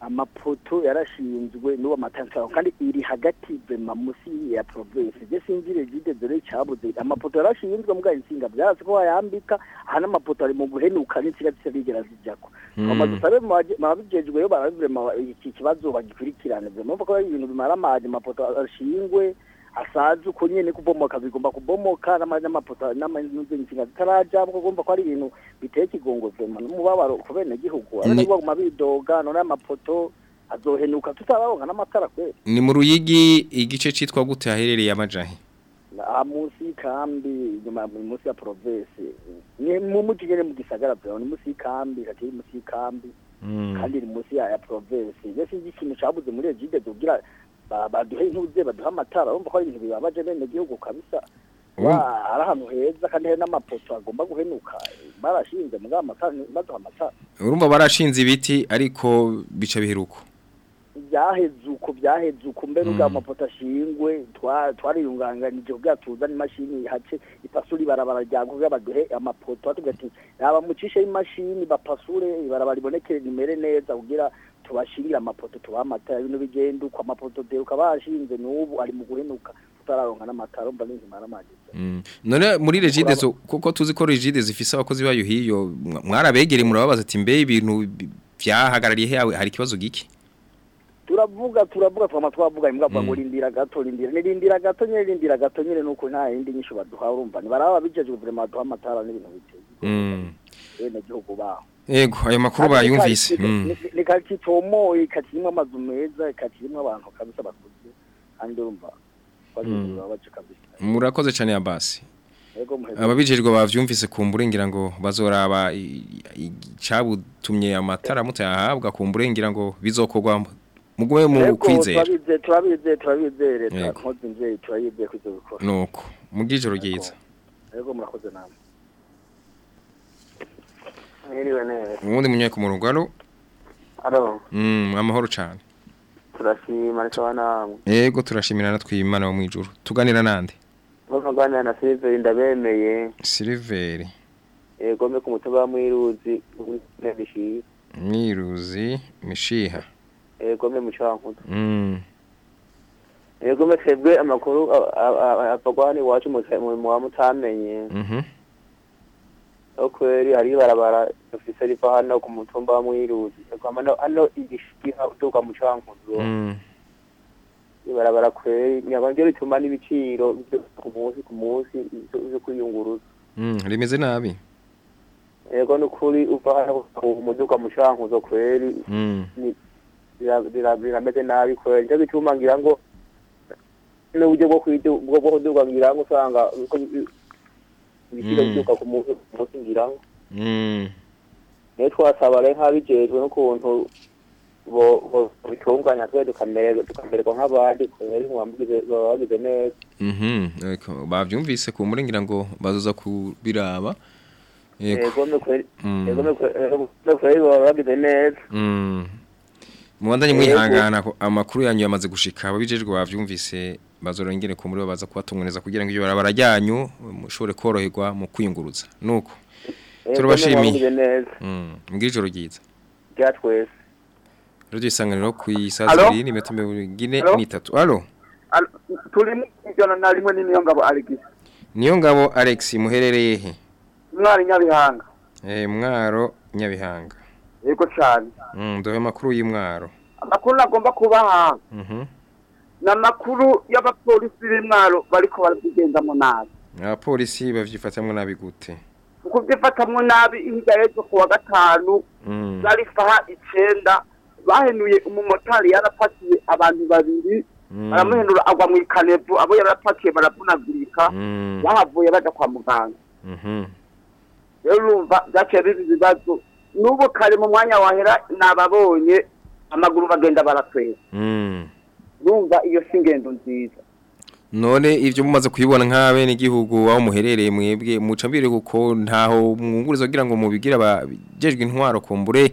Amapoto yarashinzwe n'uwo matansa kandi iri hagati vema musi ya province. Je sinzi regide dore cyabuze. Amapoto yarashinzwe muga insinga byase ko yambika hana amapoto ari mu buhenuka n'insinga zisabigera zijako. Mm. amazu sabe mabijejwe yo baravurema iki kibazo bagikurikirane. Vema ko ibintu bimara amazi amapoto ashingwe asaze uko nyene kubomoka bigomba kubomoka n'amapoto n'amazu insinga zitaraja kuko gomba ko ari ibintu biteye ikigongo vema n'umubabaro ku bene gihugu Ni- ariko baguma bidoga none amapoto azohenuka tutabaronka n'amatara kweli ni mu ruyigi igice citwa gute haherereye amajahe aha munsi y'ikambi inyuma munsi ya province ni mu muji nyene mu gisagara vyaho ni munsi y'ikambi kakiri munsi y'ikambi Mm. kandi ni munsi ya province sinzi ikintu cabuze muri egide zogira ba- baduhe intuze baduhe amatara urumva ko ari ibintu bibabaje bene gihugu kabisa. Wa- ari ahantu heza kandi hari n'amapoto agomba guhenuka. Barashinze mugabo amatara baduha amatara. Urumva barashinze ibiti ariko bica biheruko byaheze uko byaheze uko mbere ubwo amapoto ashingwe twa- twariyunganganije kugira tuzane imashini hace ipasure ibarabara rya kugira baduhe amapoto. Batubwira ati raba mucishe imashini bapasure ibarabara ribonekere rimere neza kugira tubashingire amapoto tubahe amatara ibintu bigenda uko amapoto deruka bashinze n'ubu ari mu guhenuka tutararonka n'amatara umva n'inzima n'amazi Mm. none muri regide zo kuko tuzi ko regide zifise abakozi bayo hiyo mwa- mwarabegere murababaza ati mbe ibintu bi- vyahagarariye hewe hari ikibazo giki turavuga turavuga twama twavuga imbwa mm. ngo rindira gato rindira ni rindira gato nyene rindira gato nyene nuko nta yindi nyisho baduha urumva ni baraba bijejwe vraiment baduha amatara n'ibintu biteye Mm. bene gihugu baho Ego ayo makuru bayumvise. Mm. ni kaki tomoye kakirimo amazu meza kakirimo abantu kabisa bakuze kandi urumva Mm. kabisa. Murakoze cyane ya basi ababijejwe bavyumvise kumbure ngira ngo bazoraba icabutumye amatara mutayahabwa kumbure ngira ngo bizokorwa mugume mu kwizera. turabize turabize leta Yego. nkoze imvyeyi turayibye kwizo bikora nuko mugijoro ryiza. Ego murakoze namwe. Mwiriwe neza ubundi murongo alo alo mm, amahoro cyane turashima ariko banamwe yego turashimira natwe imana wo mwijuru tuganira nande bavuganira na siliveri ndabemeye Silver yego mbe ku mutumba wa mwiruzi mwiruzi mishiha yego mbe mucankuzo mm. yego mbe twebwe amakuru a- a- a- avugwa hano iwacu mu muwa mutamenye mhm aho kweri hari ibarabara dufise riva hano ku mutumba wa mwiruzi hano igishiha uturuka mu cankuzo mm. ibarabara kweri nyabanje rituma n'ibiciro byo ku munsi ku munsi byo- kuyunguruza kwiyunguruza mm. rimeze nabi yego nukuri uva hano umuduga mu cankuzo kweri mm. birameze nabi kweri nicyo gituma ngira ngo n'uburyo bwo kuduga ngira ngo usanga ibiciro biduka ku munsi ku ngira niyo twasaba rero nk'abijejwe n'ukuntu bitunganya twe tukamererwa nk'abandi bagize neza Mhm, eko bavyumvise kumbure ngira ngo bazoza kubiraba. Yego. neza. Mubandanye mwihangana amakuru yanyu yamaze gushika ababijejwe bavyumvise bazorongere ku muri baza kubatunganeza kugira ngo iyo barabara ryanyu mushobore koroherwa mu kwiyunguruza. Nuko baba turabashimiye. neza Mm. Ryiza. rya twese Radio isanganiro ku isaziri ni metero gine Alo? n'itatu. Allo. Al- turi mu ijana na rimwe n'iniyo ngabo Alexis Niyo ngabo Alex muherereye he? mwari nyabihanga Eh mwaro Nyabihanga. yego cyane Mm, dohe makuru y'imwaro. amakuru nagomba kubaha Mhm. Ni amakuru y'abapolisi b'imwaro bariko barabigendamo nabi Abapolisi bavyifatamwe nabi gute? kuko byifatamwo nabi hirya y'ejo ku wa gatanu Mm. zari saha icenda bahenuye umumotari yarapakiye abantu babiri Mm. baramuhenura agwa mu ikanevu abo yarapakiye baravunagurika Mm. bahavuye baja kwa muganga Mhm. rero urumva byaciye biba ibibazo n'ubu kare mu mwanya wahera nababonye amaguru bagenda baratweza Mm. Urumva iyo si ingendo nziza None ivyo mumaze kuyibona nk'abe n'igihugu aho muherereye mwebwe muca mbere kuko ntaho mwungurizo kugira ngo mubigira abajejwe intwaro kumbure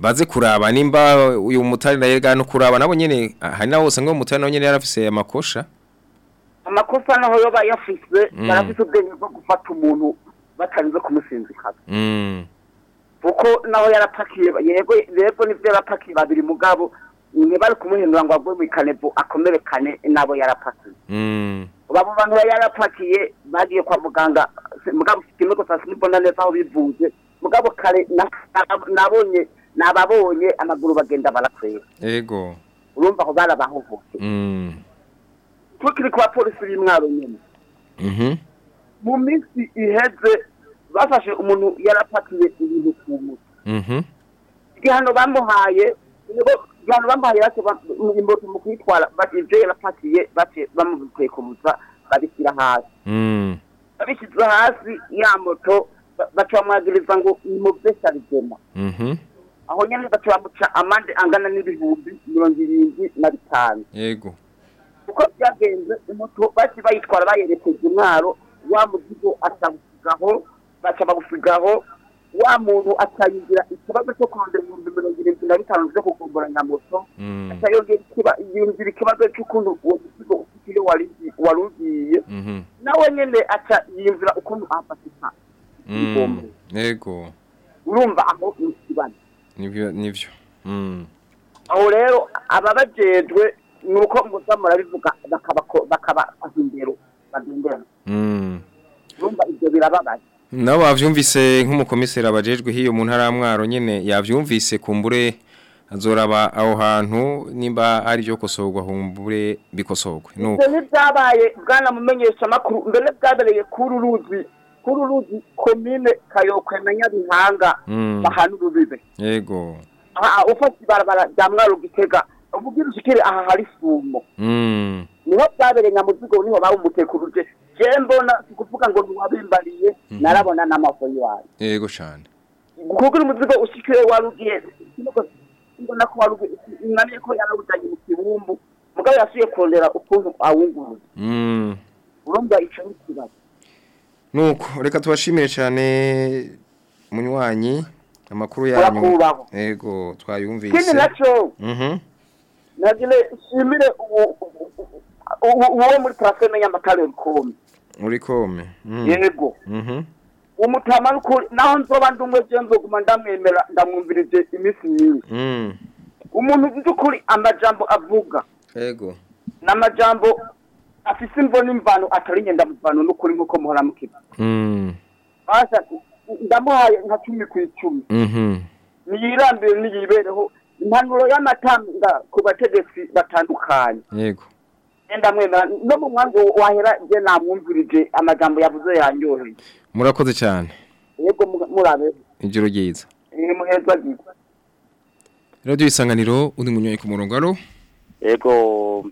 baze kuraba nimba uyu mutari naye no kuraba nabo nyene ah, hari naho usanga uwo mutari nawe nyene yarafise amakosha amakosa naho yo bayafise Mm. barafise ubwenge bwo gufata umuntu batarinze kumusinzikaza Mm. kuko naho yarapakiye yego yego nivyo yarapakiye babiri mugabo ntibari kumuhindura ngo agwe mwikanevu akomerekane nabo yarapakiye Mm. abo bantu bari yarapakiye bagiye kwa muganga mugabo kimwe gusa sinibona neza aho bivuze mugabo kare na- na- nabonye nababonye amaguru bagenda barakwera Ego. urumva aho barabahohoke Mm. tukiri ku bapolisi b'intwaro nyene Mhm. mu minsi iheze bafashe umuntu yarapakiye ibintu ku mutwe Mhm. igihano bamuhaye nibo igihano bamuhaye base imboto mu kwitwara bati ibyo yarapakiye bate bamubiteye ku muza babishyira hasi Mm. babishyize hasi ya moto ba- baca bamwagiriza ngo ni mu byesarizema Mhm. aho nyine baca bamuca amande angana n'ibihumbi mirongo irindwi na bitanu Ego. uko byagenze umutu basi bayitwara bayerekeje intwaro wa muzigo acagusigaho baca bagusigaho wa muntu atayingira ikibazo cyo kurondera ibihumbi mirongo irindwi na bitanu byo kugombora nyamoto Mm. aca yongera ikiba- yumvira ikibazo cy'ukuntu uwo muzigo ufite iyo wari ugiye Mhm. nawe nyine aca yiyumvira ukuntu afatika Mm. Ego. urumva aho ni ikibano nivyo. Mm. aho rero ababajejwe ni uko muza murabivuga bakabako- bakabaha indero bagendera Mm. urumva ibyo birababaje Nabo bavyumvise nk'umukomiseri abajejwe hiyo mu ntara Mwaro nyene yavyumvise kumbure azoraba aho hantu nimba ari byo kosorwa humbure bikosorwe nuko ibyo ntibyabaye bwana mumenyesha amakuru mbere byabereye kuri uruzi kuri uruzi komine kayokwe na nyabihanga Mm. bahana urubibe yego. Aha ufata ibarabara rya mwaro gitega ubwira ushikire aha hari sumo ni ho byabereye nyamuzigo ni ho bawumutekuruje je mbona kuvuga ngo ntiwabimbariye narabona n'amaso yawe yego cyane kugira umuzigo ushikire warugiye mbona ko warugiye namenye ko yarawujanye mu kibumbu. Mugabo yasuye kurondera ukuntu awunguruza mm. Urumva ico ni ikibazo nuko reka tubashimire cyane munywanyi amakuru yanyu. Yego twayumvise. Ikindi naco? Mhm. Nagire shimire uwo muri paraseme y'amatara y'urukombe uri kome mm. yego. Mhm. Umutama naho nzoba ndumwe je nzoguma ndamwemera ndamwumvirije iminsi myinshi mm umuntu by'ukuri amajambo avuga. Yego. N'amajambo afise imvo n'imvano atari ngenda muvano n'ukuri nk'uko muhora mukiba mm basha ndamuhaye nka cumi ku icumi. Mhm. Niyirambire niyibereho. Impanuro y'amatanga ku bategetsi batandukanye. Yego. Enda mwemera no mu mwanzo wahera je namwumvirije amajambo yavuze yanyoheye murakoze cyane. Yego mu- murabe. Ijoro ryiza. Ni muheza gito radio isanganiro undi munywanyi ku murongo alo Ego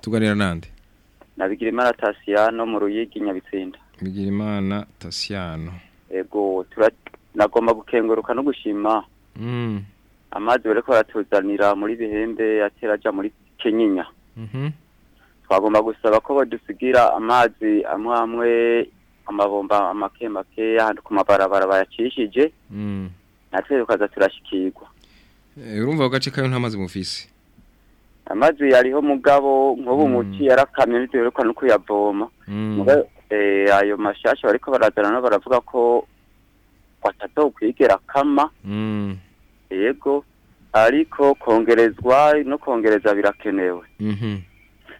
tuganira nande nabigira imana Tasiyano mu Ruyigi Nyabitsinda. bigira imana Tasiano. Ego tura nagomba gukenguruka no gushima. Mm. Amazi bariko baratuzanira muri bihembe ateraja muri Kenyinya. Twagomba gusaba ko badusigira amazi amwe amwe amabomba make make ahantu ku mabarabara bayacishije mm. natwe tukaza turashikirwa. Eh, urumva agace kayo nta mazi mufise Amazi yariho mugabo nk'ubu muti yarakamye bitewe no kuyavoma. mm. Eh ayo mashasha bariko barazana no baravuga ko watazokwigera kama. Mm. Yego ariko kongerezwa no kongereza birakenewe. Mhm.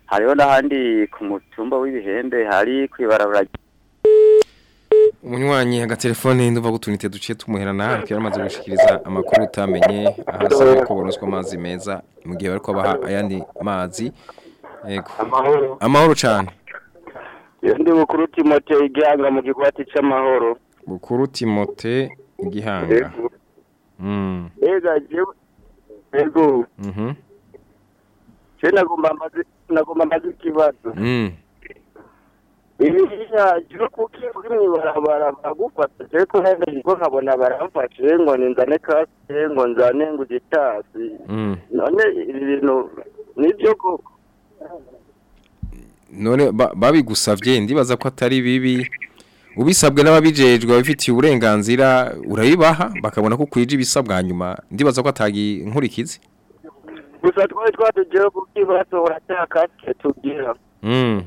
Hariho n'ahandi ku mutumba w'ibihembe hari kwibarabara. Umunywanyi agatelefone nduva gutunite duce tumuherana ariko yaramaze gushikiriza amakuru utamenye ahasaba ko boroswa amazi meza mu gihe bariko baha ayandi mazi. Yego. Amahoro. Amahoro cyane ndi bukuru timote igihanga mu kigwati c'amahoro. Bukuru timote igihanga. Mm. Ega jewe ego mhm je nagomba mbaze nagomba mbaze ikibazo iriya jiro kuki uri mw'ibarabara bagufata je ko nende niko nkabona baramfashe ngo ninzane kasike ngo nzane ngo igitasi none ibi bintu ni byo koko none ba- babigusavye ndibaza ko atari bibi. Ubisabwe n'ababijejwe babifitiye uburenganzira urabibaha bakabona ko kwije ibisabwa nyuma ndibaza ko atagi nkurikizi. Gusa twari twatugiye kukibasohora cya kasike tugira. Mm.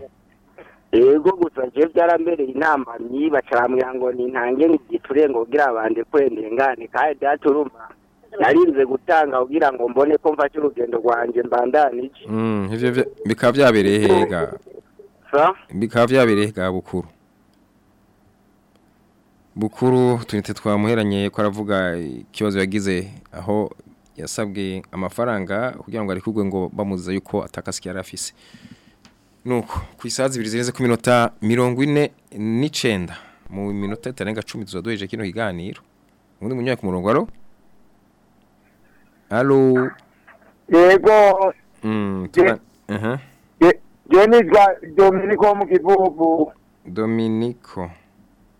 yego gusa je byaramereye inama niba carambwira ngo nintange ngiture ngo kugira abandi kwendengane kandi daturuma narinze gutanga kugira ngo mbone ko mfashe urugendo rwanje mbandanije. Mm, vya- bikaba vyabereye hega. Bikaba vyabereye hega bukuru. Bukuru tunite twamuheranye ko aravuga ikibazo yagize aho yasabwe amafaranga kugira ngo arikugwe ngo bamuziza yuko atakasiki yari afise. Nuko ku isaha zibiri ku minota mirongo ine n'icenda mu minota itarenga cumi tuzaduheje kino kiganiro. Ubundi munyaye ku murongo alo? Alo? Yego. Mm, je nitwa dominiko wo mu kivuvu. Dominico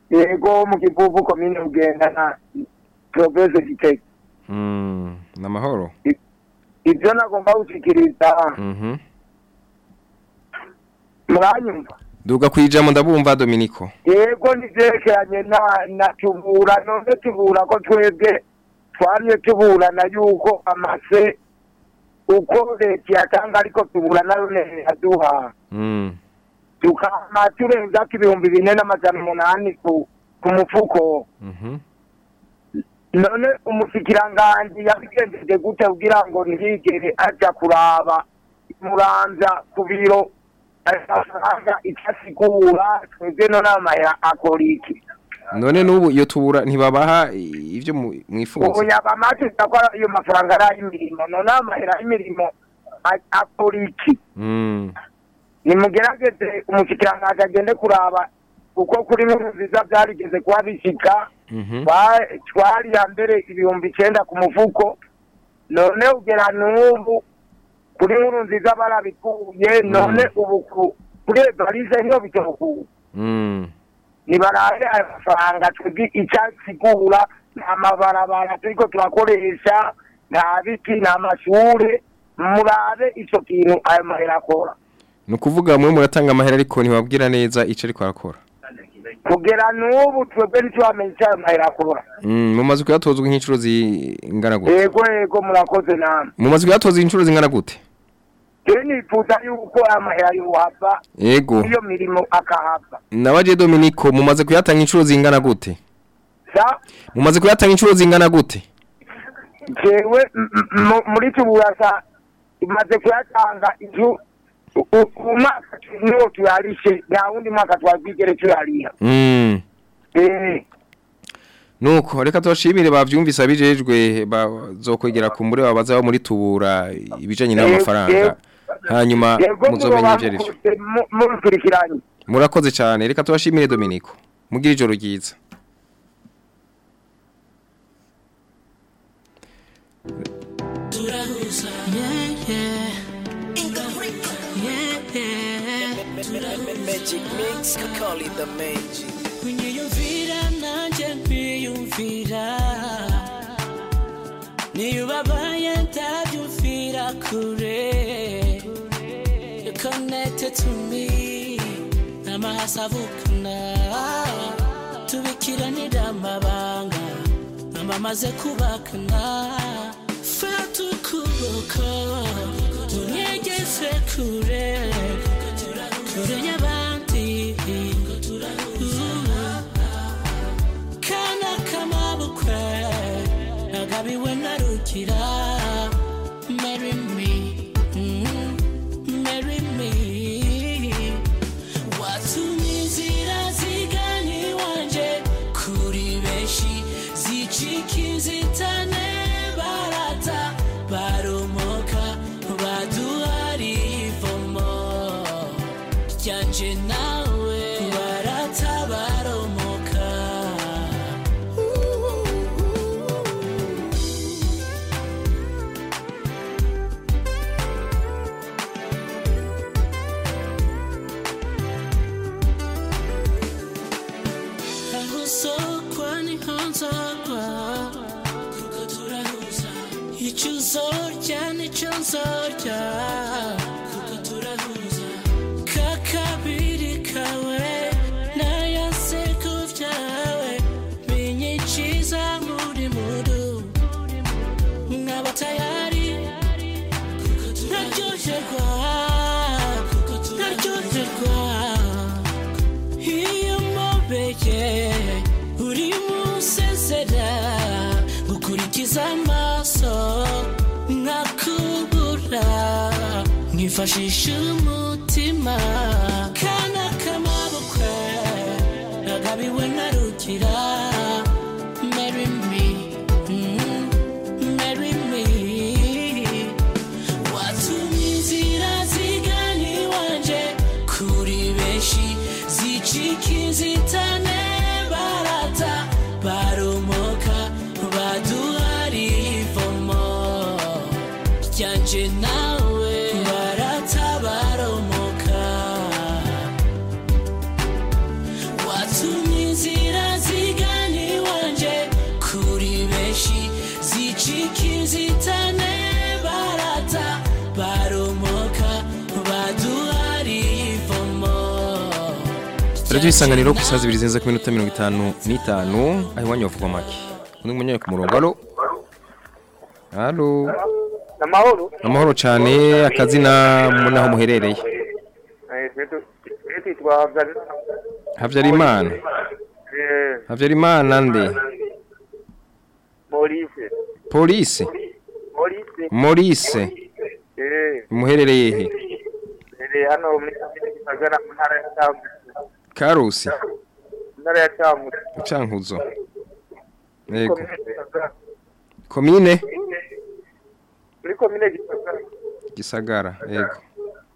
yego wo mu kivuvu komine ugenda na province gitega. Mm, namahoro ivyo nagomba gushikiriza mhm. Muranyumva? Duga kwijamo ndabumva Dominico yego nivyerekeranye na na tubura none tubura ko twebwe twamye tuburana yuko amase uko leta yatanga ariko tubura na yo yaduha. Mm. tukama turenza ko ibihumbi bine n'amajana umunani ku ku mufuko. Mhm. None umushikiranganji yabigenjeje gute kugira ngo ntiyigere aja kuraba. Muramvya ku biro amafaranga itasigura twebwe none amahera akora iki none nubu iyo tubura ntibabaha ivyo mu- ubu mwifuza yabamaze ko ayo mafaranga ari ay'imirimo none amahera y'imirimo akora iki mm. nimugerageze umushikiranganji agende kuraba kuko kuri nkuru nziza byarigeze kuba bishika mhm. Twa- twariha mbere ibihumbi icenda ku mufuko. None ugera n'ubu kuri nkuru nziza barabikuye none ubu ku- kuri evarise niyo bitokuye mm. nibarabe ayo mafaranga twebwe icyasigura nta mabarabara turiko turakoresha nta biti nta mashure murabe ico kintu ayo mahera akora. Nukuvuga mwe muratanga amahera ariko ntibabwira neza ico ariko arakora. Kugera n'ubu twebwe ntitwamenye ico ayo mahera akora mm. mumaze kuyatozwa nk'inshuro zingana gute? Yego yego murakoze namwe. Mumaze kuyatozwa inshuro zingana gute? Rero nifuza yuko amahera yohava yego. iyo mirimo akahava. Nabaje Dominico mumaze kuyatanga inshuro zingana gute? Mumaze kuyatanga inshuro zingana gute? Jewe mu- muri tuburasa imaze kuyatanga u- umwaka niwo tuyarishe nta wundi mwaka twabwigere tuyariha mm. Eh, nuko reka tubashimire bavyumvise abijejwe bazokwegera ku muri babaza bo muri tubura ibijanye n'amafaranga hanyuma yego muzomenye ivyo mubikurikiranye murakoze cyane. Reka tubashimire Dominico mugire ijoro ryiza. Turahuza. Yeah. Magic mix, call it the magic. Unyiyumvira nanje ndabyumvira kure. You connected to me. N'amahasa avukana tubikiranira amabanga amamaze kubakana fata ukuboko tunyegeze kure. Kure y'abandi nkifashisha umutima. Kana kamabukwe nagabiwe nkarugira Radio isanganiro ku isazi ibiri zenze ku minota mirongo itanu n'itanu. Aho iwanyu bavugwa make. Undi munyaye ku murongo. Alo? Alo? Amahoro amahoro cyane. Akazina munaho muherereye. Twe twitwa Habyarimana. Habyarimana. Eh, nde? Maurice. Maurice. Eh. Muherereye he? Hano muri mu ntara ya Karusi mu ntara ya Cyangugu Cankuzo Yego komine muri komine Gisagara Gisagara yego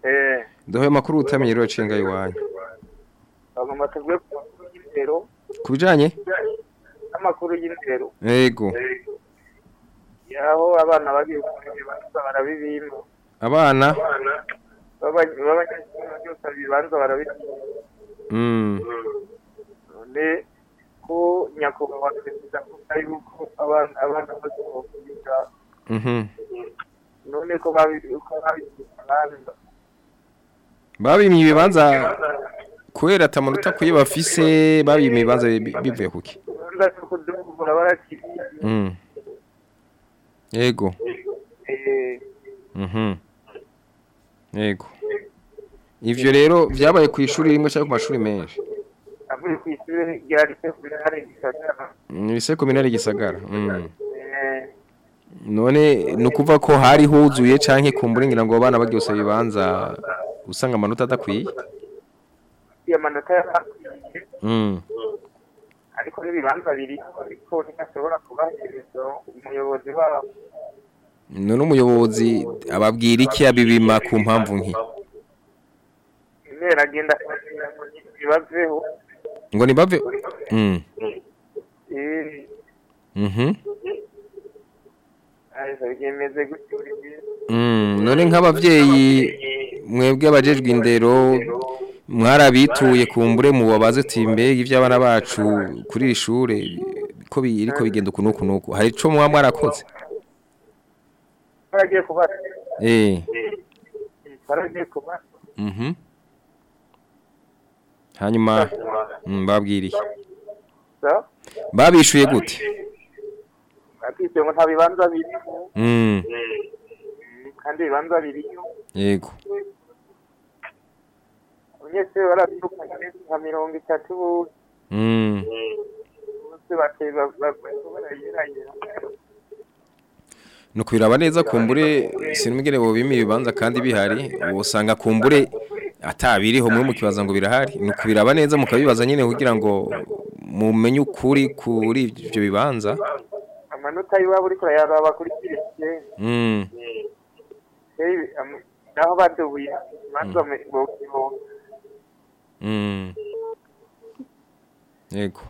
eh Dohe makuru utamenye rero cenga iwanyu bagomba tuvuge ku makuru y'indero kubijanye n'amakuru y'indero yego yaho abana bagiye kubibanza barabibima abana b'abanyeshuri byose bibanza barabibima mm none. Ko nyakubahwa perezida avuga yuko abana abana bose bakwiga mhm none ko babimye ibibanza. Kubera atamanota kuye bafise babimye ibibanza bi- bivuye kuki mm. Yego. Eh. Mhm yego. Ivyo rero vyabaye ku ishuri rimwe cyangwa ku mashuri menshi avuye ku ishuri rya lycée communale gisagara Nise kominari gisagara. Mm. eh None nukuva ko hari huzuye canke kumbure ngira ngo abana bagiye gusaba ibibanza usanga amanota adakwiye. iyo manota yarakwiye Mm. ariko n'ibibanza biri ariko ntashobora kubahereza umuyobozi wabo None umuyobozi ababwira iki abibima ku mpamvu nki? Intera agenda kugira ngo nibave Mm. eh Mhm. gihe Mm. None nk'abavyeyi mwebwe abajejwe indero mwarabituye kumbure mu babaze ati mbega ivy'abana bacu kuri iri shure ko biriko bigenda uku nuku nuku hari ico muba mwarakoze baragiye kubaza eh baragiye kubaza Mhm. Hanyuma mm, babwiriye. so Babishuye gute? bakise ngo nta bibanza biriho Mm. kandi ibibanza biriyo Yego. abanyeshuri barabyirukanye nka mirongo itatu bose Mm. bose bateye barayirayira No kubiraba neza kumbure sinumigere bo bimi bibanza kandi bihari usanga kumbure atabiriho muri mu kibaza ngo birahari no kubiraba neza mukabibaza nyene kugira ngo mumenye ukuri kuri ivyo bibanza. amanota y'iwabo uriko urayaraba kuri kirisiye Mm. naho badubuye imanza mu kibondo Mm. Yego.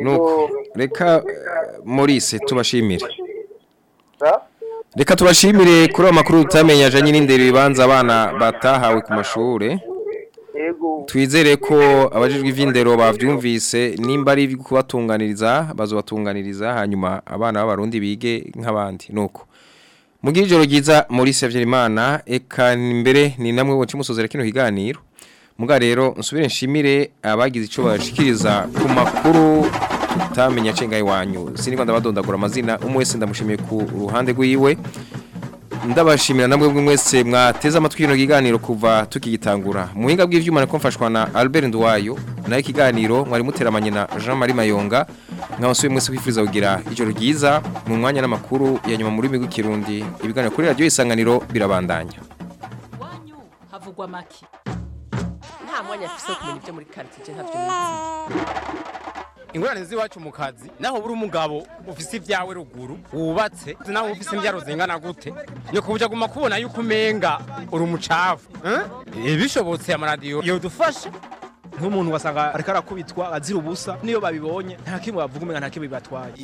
Nuko reka eh, Maurice tubashimire. Reka tubashimire kuri ayo makuru tutamenya ajanye n'indero ibibanza abana batahawe ku mashure. yego. Twizere ko abajijwe ivy'indero bavyumvise nimba ari kubatunganiriza bazobatunganiriza hanyuma abana b'abarundi bige nk'abandi. Nuko. Mugira ijoro ryiza muri Sevyerimana eka mbere ni namwe woce musozera kino kiganiro. Muga rero nsubire nshimire abagize ico bashikiriza ku makuru tutamenya cenga iwanyu. Sinigwa ndabadondagura amazina umwe wese ndamushimiye ku ruhande rwiwe. Ndabashimira namwe mwese mwateze amatwi kino kiganiro kuva tukigitangura. Muhinga bw'ivyuma nako mfashwa na Albert Ndwayo na yo ikiganiro mwari muteramanye na Jean Marie Mayonga. Nkabasuye mwese kwifuriza kugira ijoro ryiza mu mwanya n'amakuru ya nyuma muri migwi kirundi ibiganiro kuri radio isanganiro birabandanya. Havugwa make. Nta mwanya afise kumenya ibyo muri quartier ntavyo ingorane z'iwacu mu kazi naho buri umugabo ufise ibyawe ruguru wubatse naho ufise imbyaro zingana gute ni kubuja guma kubona yuko umenga uri umucafu eh? bishobotse amaradiyo yodufasha nk'umuntu wasanga ariko arakubitwa azira ubusa niyo babibonye nta kimwe bavuga umenga nta kimwe bibatwaye